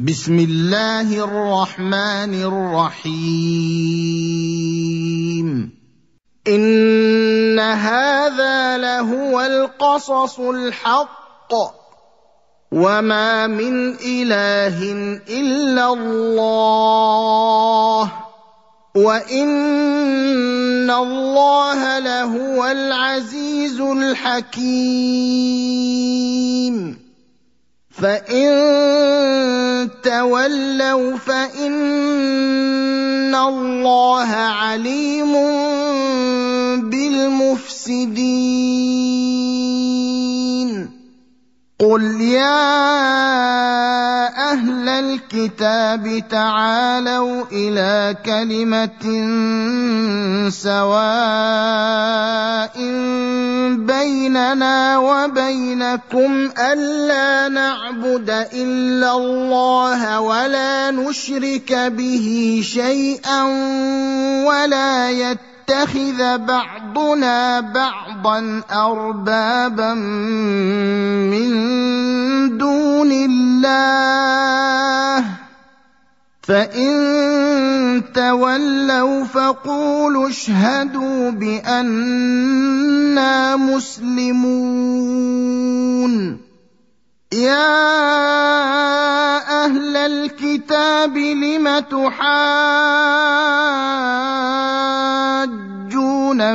بسم الله الرحمن الرحيم. إن هذا لهو القصص الحق. وما من إله إلا الله. وإن الله لهو العزيز الحكيم. فإن تولوا فإن الله عليم بالمفسدين. قل يا أهل الكتاب تعالوا إلى كلمة سواء بيننا وبينكم الا نعبد الا الله ولا نشرك به شيئا ولا يتخذ بعضنا بعضا اربابا من دون الله فان تولوا فقولوا اشهدوا بانا مسلمون. يا أهل الكتاب لم تحاجون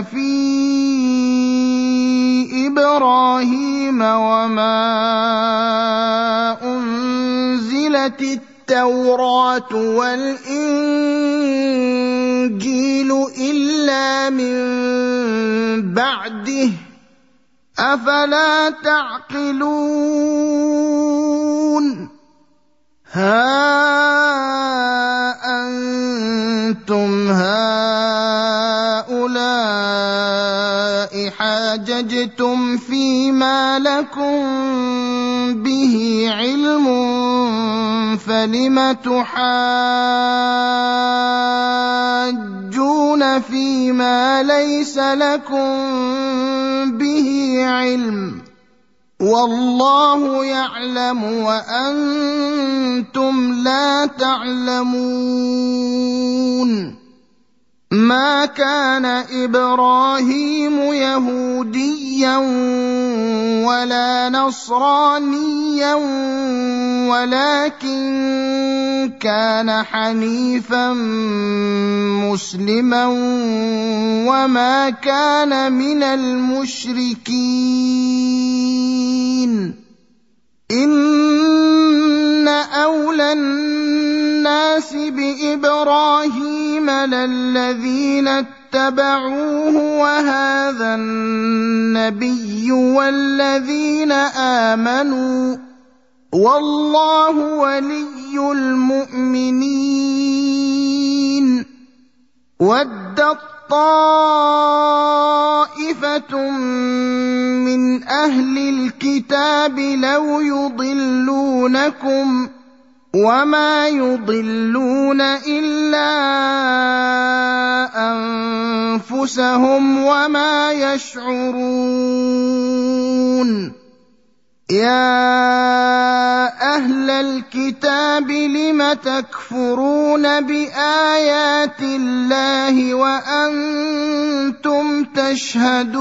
في إبراهيم وما أنزلت التوراة والإنجيل إلا من بعده أفلا تعقلون ها أنتم هؤلاء حاججتم فيما لكم فلم تحاجون فيما ليس لكم به علم والله يعلم وأنتم لا تعلمون ما كان إبراهيم يهوديا ولا نصرانيا ولكن كان حنيفا مسلما وما كان من المشركين. إن أولى الناس بابراهيم للذين اتبعوه وهذا النبي والذين آمنوا والله ولي المؤمنين ودت طائفه من أهل الكتاب لو يضلونكم وما يضلون الا انفسهم وما يشعرون يا أهل الكتاب لم تكفرون بايات الله وأنتم تشهدون